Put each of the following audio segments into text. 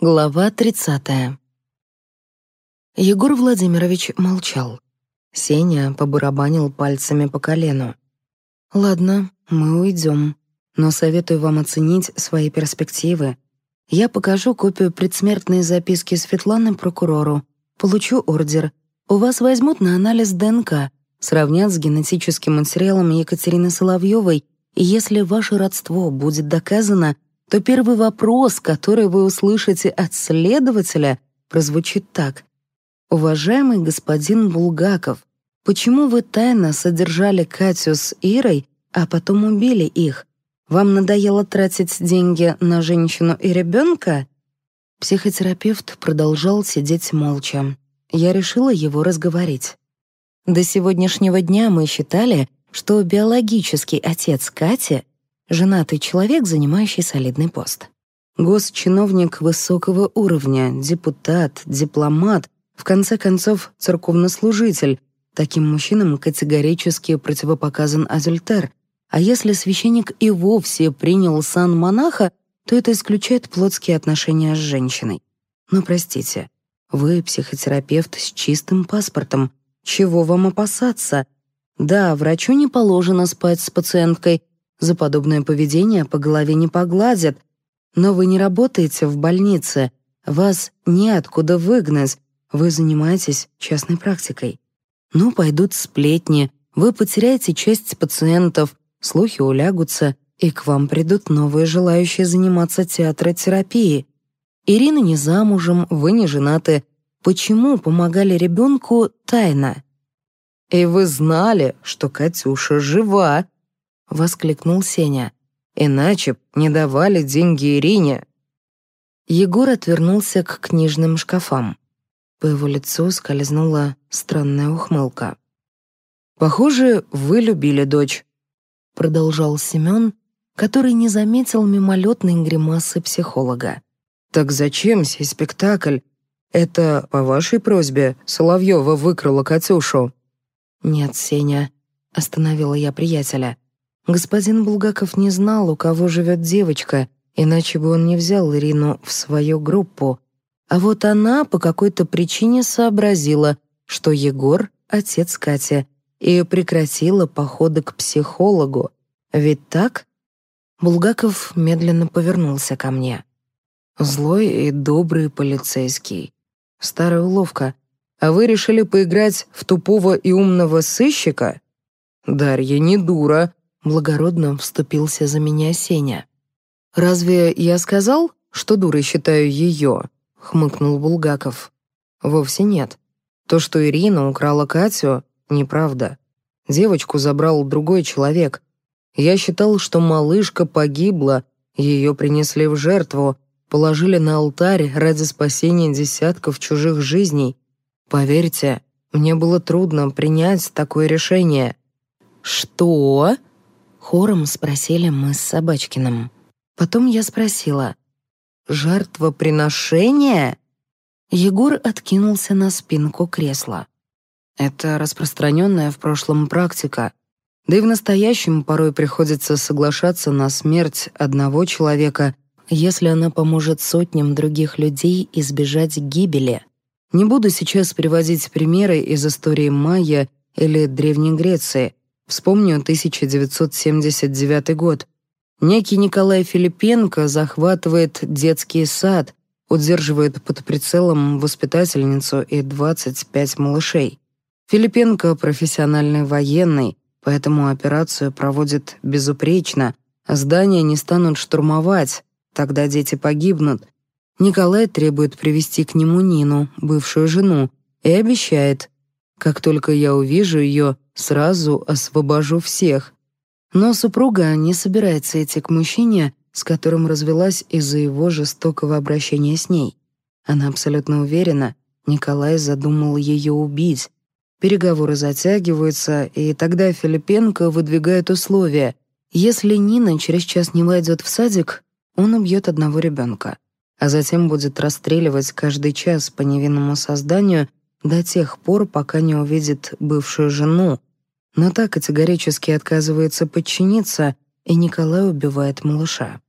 Глава 30. Егор Владимирович молчал. Сеня побарабанил пальцами по колену. «Ладно, мы уйдем, но советую вам оценить свои перспективы. Я покажу копию предсмертной записки Светланы прокурору, получу ордер. У вас возьмут на анализ ДНК, сравнят с генетическим материалом Екатерины Соловьевой, и если ваше родство будет доказано — то первый вопрос, который вы услышите от следователя, прозвучит так. «Уважаемый господин Булгаков, почему вы тайно содержали Катю с Ирой, а потом убили их? Вам надоело тратить деньги на женщину и ребенка?» Психотерапевт продолжал сидеть молча. Я решила его разговорить. До сегодняшнего дня мы считали, что биологический отец Кати женатый человек, занимающий солидный пост. Госчиновник высокого уровня, депутат, дипломат, в конце концов, церковнослужитель. Таким мужчинам категорически противопоказан адюльтер. А если священник и вовсе принял сан монаха, то это исключает плотские отношения с женщиной. Но простите, вы психотерапевт с чистым паспортом. Чего вам опасаться? Да, врачу не положено спать с пациенткой, за подобное поведение по голове не погладят. Но вы не работаете в больнице, вас неоткуда выгнать, вы занимаетесь частной практикой. Ну, пойдут сплетни, вы потеряете часть пациентов, слухи улягутся, и к вам придут новые желающие заниматься театротерапией. Ирина не замужем, вы не женаты. Почему помогали ребенку тайно? И вы знали, что Катюша жива, — воскликнул Сеня. «Иначе не давали деньги Ирине». Егор отвернулся к книжным шкафам. По его лицу скользнула странная ухмылка. «Похоже, вы любили дочь», — продолжал Семен, который не заметил мимолетной гримасы психолога. «Так зачем сей спектакль? Это по вашей просьбе Соловьева выкрала Катюшу?» «Нет, Сеня», — остановила я приятеля. Господин Булгаков не знал, у кого живет девочка, иначе бы он не взял Ирину в свою группу. А вот она по какой-то причине сообразила, что Егор — отец Кати, и прекратила походы к психологу. Ведь так? Булгаков медленно повернулся ко мне. Злой и добрый полицейский. Старая уловка. А вы решили поиграть в тупого и умного сыщика? Дарья не дура, Благородно вступился за меня Сеня. «Разве я сказал, что дурой считаю ее?» — хмыкнул Булгаков. «Вовсе нет. То, что Ирина украла Катю, неправда. Девочку забрал другой человек. Я считал, что малышка погибла, ее принесли в жертву, положили на алтарь ради спасения десятков чужих жизней. Поверьте, мне было трудно принять такое решение». «Что?» Хором спросили мы с Собачкиным. Потом я спросила. «Жертвоприношение?» Егор откинулся на спинку кресла. «Это распространенная в прошлом практика. Да и в настоящем порой приходится соглашаться на смерть одного человека, если она поможет сотням других людей избежать гибели. Не буду сейчас приводить примеры из истории Майя или Древней Греции, Вспомню 1979 год. Некий Николай Филипенко захватывает детский сад, удерживает под прицелом воспитательницу и 25 малышей. Филипенко — профессиональный военный, поэтому операцию проводит безупречно, здания не станут штурмовать, тогда дети погибнут. Николай требует привести к нему Нину, бывшую жену, и обещает, как только я увижу ее, сразу освобожу всех. Но супруга не собирается идти к мужчине, с которым развелась из-за его жестокого обращения с ней. Она абсолютно уверена, Николай задумал ее убить. Переговоры затягиваются, и тогда Филипенко выдвигает условия. Если Нина через час не войдет в садик, он убьет одного ребенка, а затем будет расстреливать каждый час по невинному созданию до тех пор, пока не увидит бывшую жену. Но та категорически отказывается подчиниться, и Николай убивает малыша.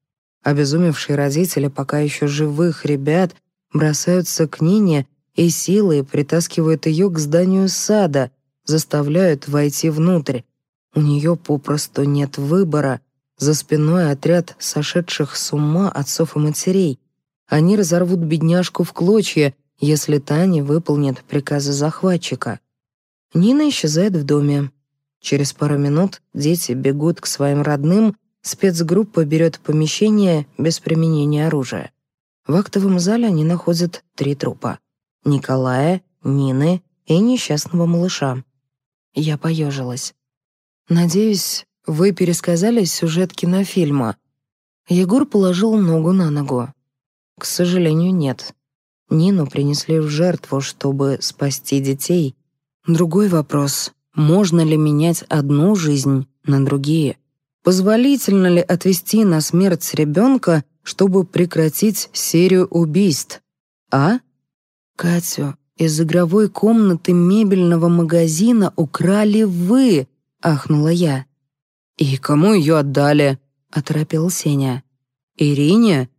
Обезумевшие родители пока еще живых ребят бросаются к Нине и силой притаскивают ее к зданию сада, заставляют войти внутрь. У нее попросту нет выбора. За спиной отряд сошедших с ума отцов и матерей. Они разорвут бедняжку в клочья, если та не выполнит приказы захватчика. Нина исчезает в доме. Через пару минут дети бегут к своим родным, спецгруппа берет помещение без применения оружия. В актовом зале они находят три трупа. Николая, Нины и несчастного малыша. Я поежилась. «Надеюсь, вы пересказали сюжет кинофильма». Егор положил ногу на ногу. «К сожалению, нет. Нину принесли в жертву, чтобы спасти детей. Другой вопрос — можно ли менять одну жизнь на другие? Позволительно ли отвести на смерть ребенка, чтобы прекратить серию убийств? А? Катю из игровой комнаты мебельного магазина украли вы, ахнула я. И кому ее отдали? оторопел Сеня. Ирине?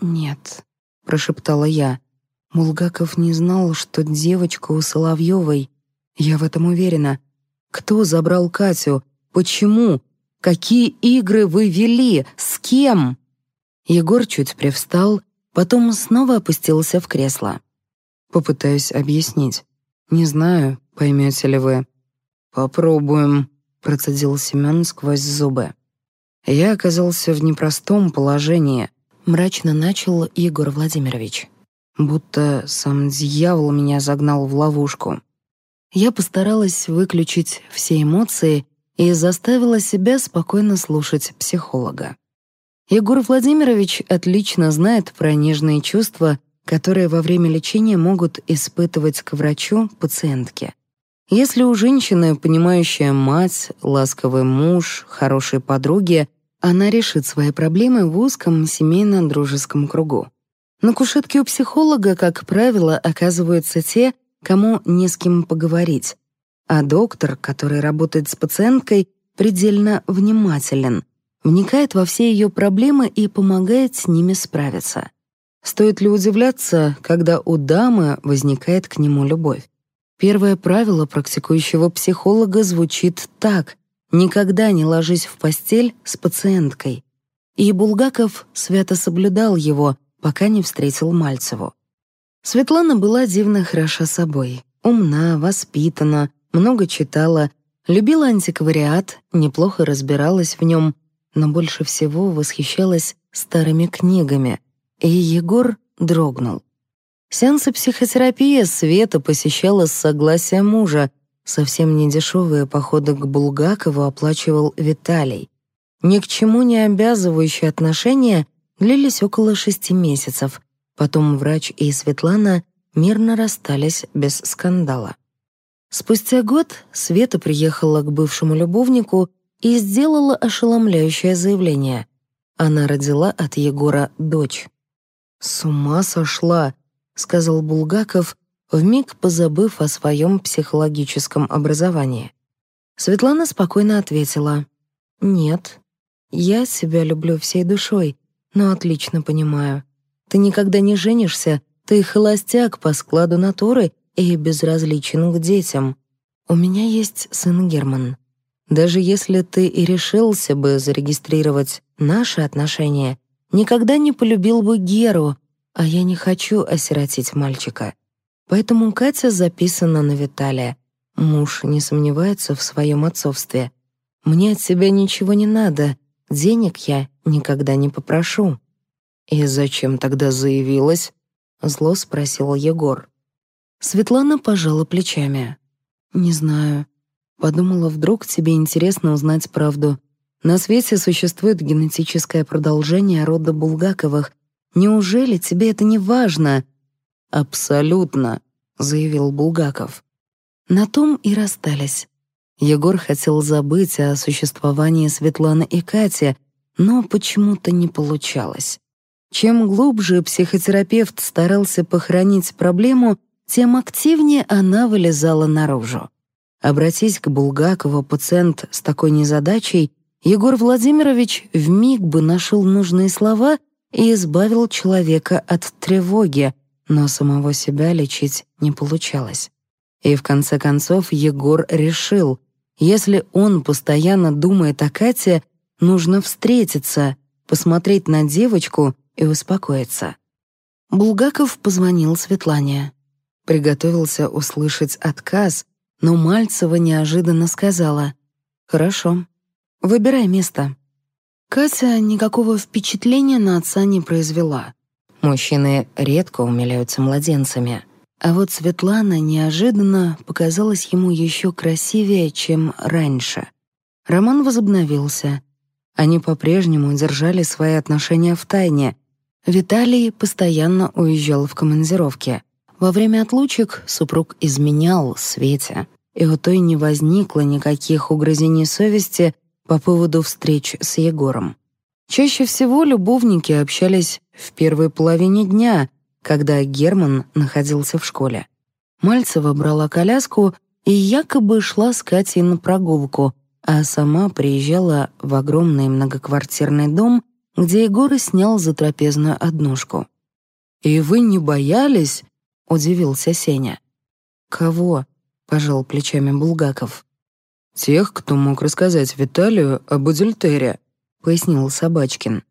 Нет, прошептала я. Мулгаков не знал, что девочка у Соловьевой. Я в этом уверена. Кто забрал Катю? Почему? Какие игры вы вели? С кем? Егор чуть привстал, потом снова опустился в кресло. Попытаюсь объяснить. Не знаю, поймете ли вы. Попробуем, процедил Семен сквозь зубы. Я оказался в непростом положении, мрачно начал Егор Владимирович будто сам дьявол меня загнал в ловушку. Я постаралась выключить все эмоции и заставила себя спокойно слушать психолога. Егор Владимирович отлично знает про нежные чувства, которые во время лечения могут испытывать к врачу пациентки. Если у женщины понимающая мать, ласковый муж, хорошие подруги, она решит свои проблемы в узком семейно-дружеском кругу. На кушетке у психолога, как правило, оказываются те, кому не с кем поговорить. А доктор, который работает с пациенткой, предельно внимателен, вникает во все ее проблемы и помогает с ними справиться. Стоит ли удивляться, когда у дамы возникает к нему любовь? Первое правило практикующего психолога звучит так: никогда не ложись в постель с пациенткой. И Булгаков свято соблюдал его, пока не встретил Мальцеву. Светлана была дивно хороша собой, умна, воспитана, много читала, любила антиквариат, неплохо разбиралась в нем, но больше всего восхищалась старыми книгами, и Егор дрогнул. Сеансы психотерапии Света посещала с согласия мужа, совсем недешевые походы к Булгакову оплачивал Виталий. Ни к чему не обязывающие отношения длились около шести месяцев. Потом врач и Светлана мирно расстались без скандала. Спустя год Света приехала к бывшему любовнику и сделала ошеломляющее заявление. Она родила от Егора дочь. «С ума сошла», — сказал Булгаков, вмиг позабыв о своем психологическом образовании. Светлана спокойно ответила, «Нет, я себя люблю всей душой, но отлично понимаю. Ты никогда не женишься, ты холостяк по складу натуры и безразличен к детям. У меня есть сын Герман. Даже если ты и решился бы зарегистрировать наши отношения, никогда не полюбил бы Геру, а я не хочу осиротить мальчика. Поэтому Катя записана на Виталия. Муж не сомневается в своем отцовстве. Мне от себя ничего не надо, денег я никогда не попрошу». «И зачем тогда заявилась?» — зло спросил Егор. Светлана пожала плечами. «Не знаю. Подумала, вдруг тебе интересно узнать правду. На свете существует генетическое продолжение рода Булгаковых. Неужели тебе это не важно?» «Абсолютно», — заявил Булгаков. На том и расстались. Егор хотел забыть о существовании Светланы и Кати, но почему-то не получалось. Чем глубже психотерапевт старался похоронить проблему, тем активнее она вылезала наружу. Обратись к Булгакову пациент с такой незадачей, Егор Владимирович вмиг бы нашел нужные слова и избавил человека от тревоги, но самого себя лечить не получалось. И в конце концов Егор решил, если он постоянно думает о Кате, нужно встретиться, посмотреть на девочку и успокоиться. Булгаков позвонил Светлане. Приготовился услышать отказ, но Мальцева неожиданно сказала «Хорошо, выбирай место». Катя никакого впечатления на отца не произвела. Мужчины редко умиляются младенцами, а вот Светлана неожиданно показалась ему еще красивее, чем раньше. Роман возобновился. Они по-прежнему держали свои отношения в тайне. Виталий постоянно уезжал в командировке. Во время отлучек супруг изменял Свете, и у той не возникло никаких угрызений совести по поводу встреч с Егором. Чаще всего любовники общались в первой половине дня, когда Герман находился в школе. Мальцева брала коляску и якобы шла с Катей на прогулку, а сама приезжала в огромный многоквартирный дом, где Егор снял затрапезную однушку. «И вы не боялись?» — удивился Сеня. «Кого?» — пожал плечами Булгаков. «Тех, кто мог рассказать Виталию об Удельтере», — пояснил Собачкин.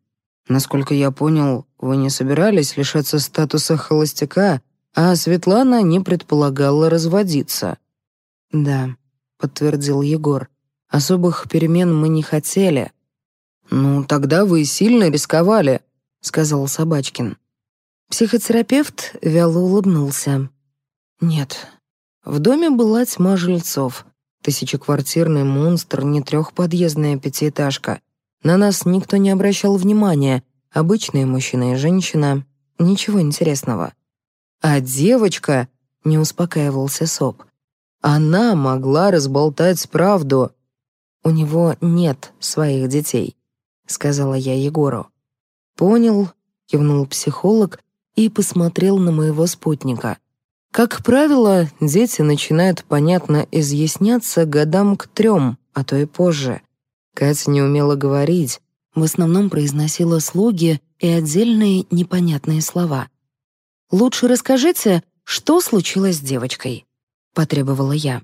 «Насколько я понял, вы не собирались лишаться статуса холостяка, а Светлана не предполагала разводиться». «Да», — подтвердил Егор. «Особых перемен мы не хотели». «Ну, тогда вы сильно рисковали», — сказал Собачкин. Психотерапевт вяло улыбнулся. «Нет, в доме была тьма жильцов. Тысячеквартирный монстр, не трехподъездная пятиэтажка. На нас никто не обращал внимания. Обычные мужчина и женщина. Ничего интересного. А девочка, не успокаивался Соп, она могла разболтать правду. У него нет своих детей, сказала я Егору. Понял, кивнул психолог и посмотрел на моего спутника. Как правило, дети начинают понятно изъясняться годам к трем, а то и позже. Катя не умела говорить, в основном произносила слоги и отдельные непонятные слова. «Лучше расскажите, что случилось с девочкой?» — потребовала я.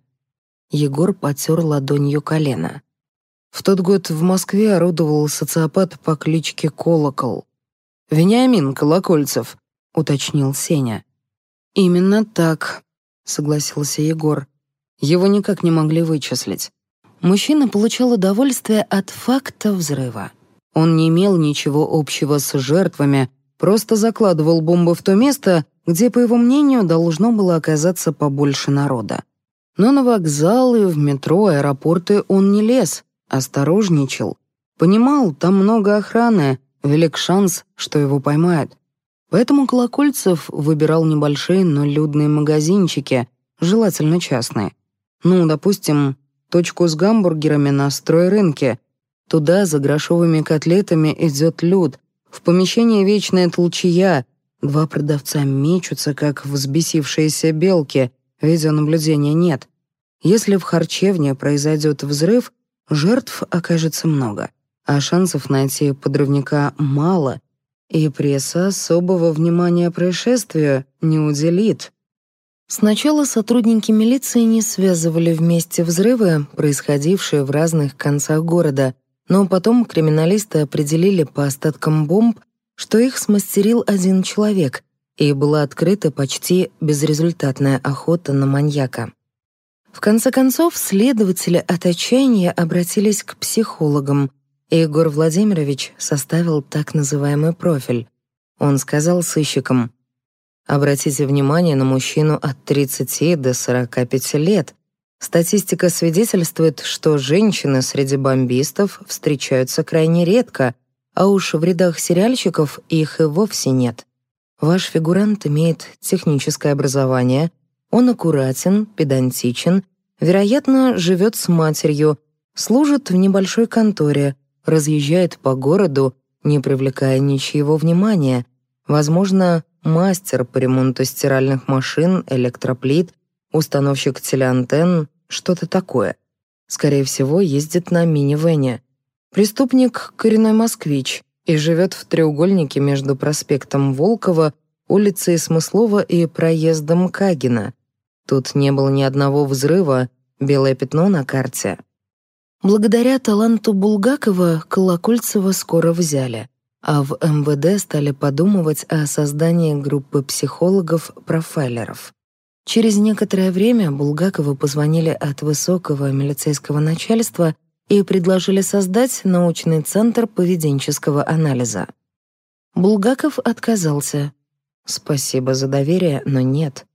Егор потер ладонью колено. В тот год в Москве орудовал социопат по кличке Колокол. «Вениамин Колокольцев», — уточнил Сеня. «Именно так», — согласился Егор. Его никак не могли вычислить. Мужчина получал удовольствие от факта взрыва. Он не имел ничего общего с жертвами, просто закладывал бомбы в то место, где, по его мнению, должно было оказаться побольше народа. Но на вокзалы, в метро, аэропорты он не лез, осторожничал. Понимал, там много охраны, велик шанс, что его поймают. Поэтому Колокольцев выбирал небольшие, но людные магазинчики, желательно частные. Ну, допустим, точку с гамбургерами на стройрынке. Туда за грошовыми котлетами идет люд. В помещении вечная толчья. Два продавца мечутся, как взбесившиеся белки. Видеонаблюдения нет. Если в харчевне произойдет взрыв, жертв окажется много, а шансов найти подрывника мало — и пресса особого внимания происшествию не уделит. Сначала сотрудники милиции не связывали вместе взрывы, происходившие в разных концах города, но потом криминалисты определили по остаткам бомб, что их смастерил один человек, и была открыта почти безрезультатная охота на маньяка. В конце концов, следователи от отчаяния обратились к психологам, Егор Владимирович составил так называемый профиль. Он сказал сыщикам, «Обратите внимание на мужчину от 30 до 45 лет. Статистика свидетельствует, что женщины среди бомбистов встречаются крайне редко, а уж в рядах сериальщиков их и вовсе нет. Ваш фигурант имеет техническое образование, он аккуратен, педантичен, вероятно, живет с матерью, служит в небольшой конторе, разъезжает по городу, не привлекая ничьего внимания. Возможно, мастер по ремонту стиральных машин, электроплит, установщик телеантенн, что-то такое. Скорее всего, ездит на минивэне. Преступник — коренной москвич и живет в треугольнике между проспектом Волкова, улицей Смыслова и проездом Кагина. Тут не было ни одного взрыва, белое пятно на карте. Благодаря таланту Булгакова Колокольцева скоро взяли, а в МВД стали подумывать о создании группы психологов-профайлеров. Через некоторое время Булгакову позвонили от высокого милицейского начальства и предложили создать научный центр поведенческого анализа. Булгаков отказался. «Спасибо за доверие, но нет.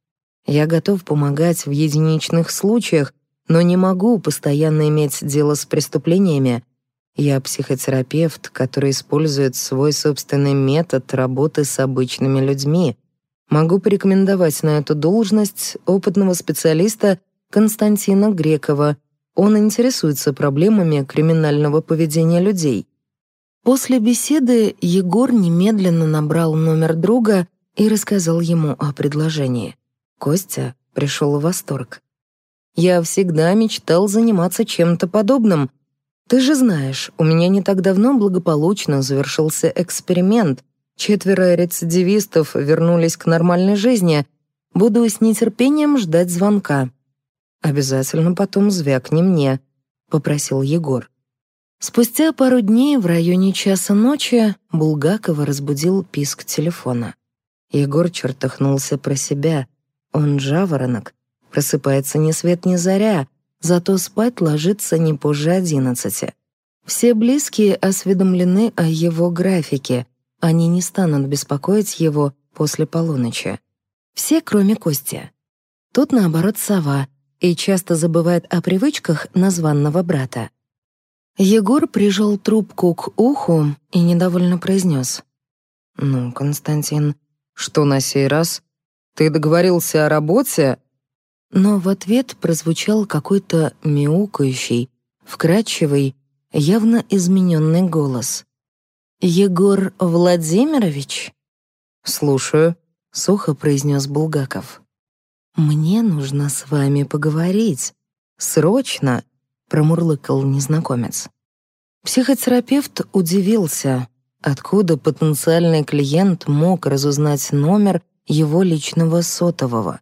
Я готов помогать в единичных случаях, но не могу постоянно иметь дело с преступлениями. Я психотерапевт, который использует свой собственный метод работы с обычными людьми. Могу порекомендовать на эту должность опытного специалиста Константина Грекова. Он интересуется проблемами криминального поведения людей. После беседы Егор немедленно набрал номер друга и рассказал ему о предложении. Костя пришел в восторг. «Я всегда мечтал заниматься чем-то подобным. Ты же знаешь, у меня не так давно благополучно завершился эксперимент. Четверо рецидивистов вернулись к нормальной жизни. Буду с нетерпением ждать звонка. Обязательно потом звякни мне», — попросил Егор. Спустя пару дней в районе часа ночи Булгакова разбудил писк телефона. Егор чертыхнулся про себя. Он жаворонок, просыпается ни свет ни заря, зато спать ложится не позже одиннадцати. Все близкие осведомлены о его графике, они не станут беспокоить его после полуночи. Все, кроме Кости. Тут, наоборот, сова и часто забывает о привычках названного брата. Егор прижал трубку к уху и недовольно произнес. «Ну, Константин, что на сей раз? Ты договорился о работе?» Но в ответ прозвучал какой-то мяукающий, вкрадчивый, явно измененный голос. «Егор Владимирович?» «Слушаю», — сухо произнес Булгаков. «Мне нужно с вами поговорить. Срочно!» — промурлыкал незнакомец. Психотерапевт удивился, откуда потенциальный клиент мог разузнать номер его личного сотового.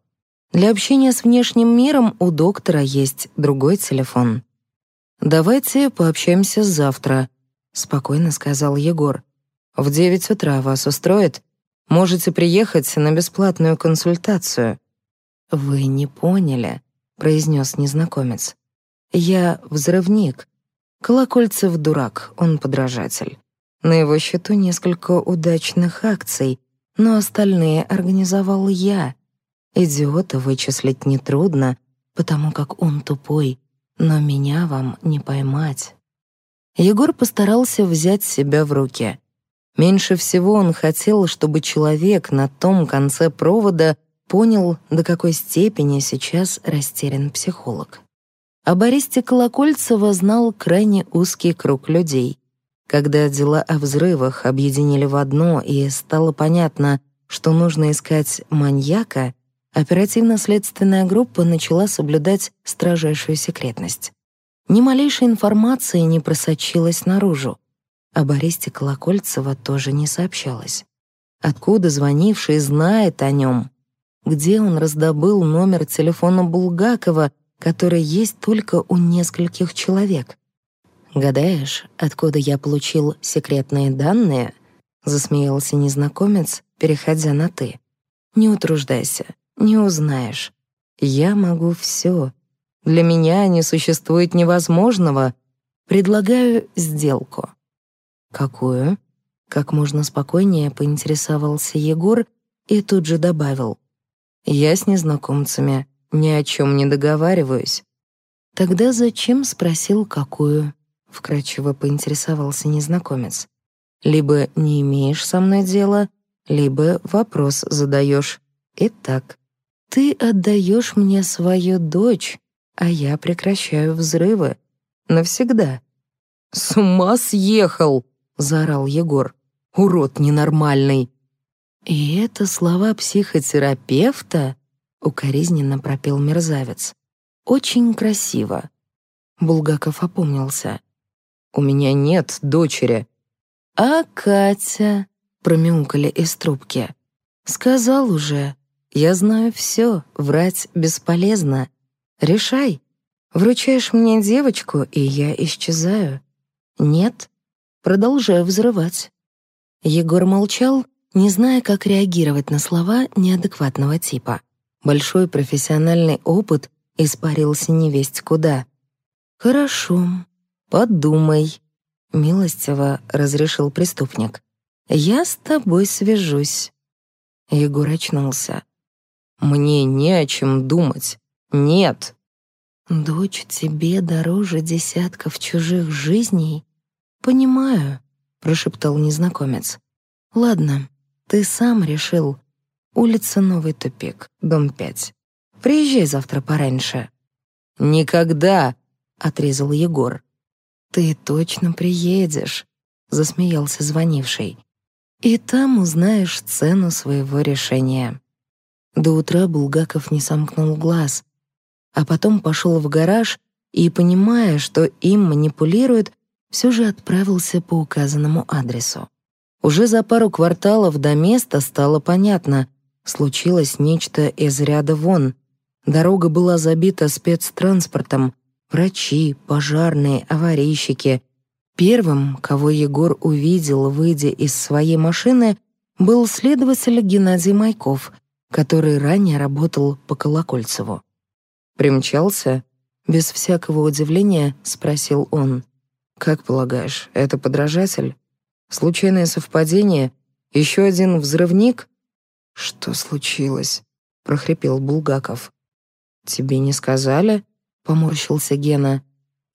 Для общения с внешним миром у доктора есть другой телефон. «Давайте пообщаемся завтра», — спокойно сказал Егор. «В девять утра вас устроит? Можете приехать на бесплатную консультацию». «Вы не поняли», — произнес незнакомец. «Я взрывник. Колокольцев дурак, он подражатель. На его счету несколько удачных акций, но остальные организовал я. Идиота вычислить нетрудно, потому как он тупой, но меня вам не поймать. Егор постарался взять себя в руки. Меньше всего он хотел, чтобы человек на том конце провода понял, до какой степени сейчас растерян психолог. О Бористе Колокольцева знал крайне узкий круг людей. Когда дела о взрывах объединили в одно и стало понятно, что нужно искать маньяка, оперативно-следственная группа начала соблюдать строжайшую секретность. Ни малейшей информации не просочилась наружу. О Бористе Колокольцева тоже не сообщалось. Откуда звонивший знает о нем? Где он раздобыл номер телефона Булгакова, который есть только у нескольких человек? «Гадаешь, откуда я получил секретные данные?» — засмеялся незнакомец, переходя на «ты». «Не утруждайся, не узнаешь. Я могу все. Для меня не существует невозможного. Предлагаю сделку». «Какую?» — как можно спокойнее поинтересовался Егор и тут же добавил. «Я с незнакомцами ни о чем не договариваюсь». «Тогда зачем?» — спросил, какую. — вкратчиво поинтересовался незнакомец. «Либо не имеешь со мной дела, либо вопрос задаешь. Итак, ты отдаешь мне свою дочь, а я прекращаю взрывы. Навсегда». «С ума съехал!» — заорал Егор. «Урод ненормальный!» «И это слова психотерапевта?» — укоризненно пропел мерзавец. «Очень красиво». Булгаков опомнился. У меня нет дочери». «А Катя?» — промяукали из трубки. «Сказал уже. Я знаю все, врать бесполезно. Решай. Вручаешь мне девочку, и я исчезаю. Нет? Продолжаю взрывать». Егор молчал, не зная, как реагировать на слова неадекватного типа. Большой профессиональный опыт испарился невесть куда. «Хорошо, подумай», — милостиво разрешил преступник. «Я с тобой свяжусь». Егор очнулся. «Мне не о чем думать. Нет». «Дочь тебе дороже десятков чужих жизней?» «Понимаю», — прошептал незнакомец. «Ладно, ты сам решил. Улица Новый тупик, дом 5. Приезжай завтра пораньше». «Никогда!» — отрезал Егор. «Ты точно приедешь», — засмеялся звонивший. «И там узнаешь цену своего решения». До утра Булгаков не сомкнул глаз, а потом пошел в гараж и, понимая, что им манипулируют, все же отправился по указанному адресу. Уже за пару кварталов до места стало понятно, случилось нечто из ряда вон. Дорога была забита спецтранспортом, врачи, пожарные, аварийщики. Первым, кого Егор увидел, выйдя из своей машины, был следователь Геннадий Майков, который ранее работал по Колокольцеву. «Примчался?» Без всякого удивления спросил он. «Как полагаешь, это подражатель? Случайное совпадение? Еще один взрывник?» «Что случилось?» — прохрипел Булгаков. «Тебе не сказали?» — поморщился Гена.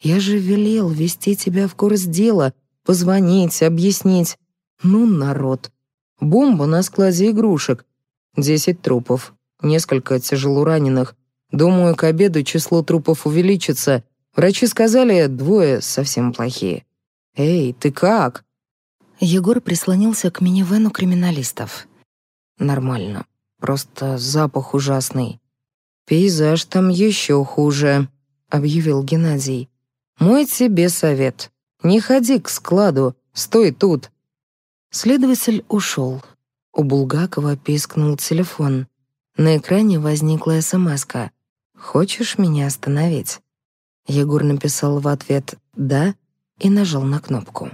«Я же велел вести тебя в курс дела, позвонить, объяснить. Ну, народ. Бомба на складе игрушек. Десять трупов, несколько тяжело раненых. Думаю, к обеду число трупов увеличится. Врачи сказали, двое совсем плохие. «Эй, ты как?» Егор прислонился к минивену криминалистов. «Нормально. Просто запах ужасный. Пейзаж там еще хуже», — объявил Геннадий. «Мой тебе совет. Не ходи к складу, стой тут». Следователь ушел. У Булгакова пискнул телефон. На экране возникла смс -ка. «Хочешь меня остановить?» Егор написал в ответ «да» и нажал на кнопку.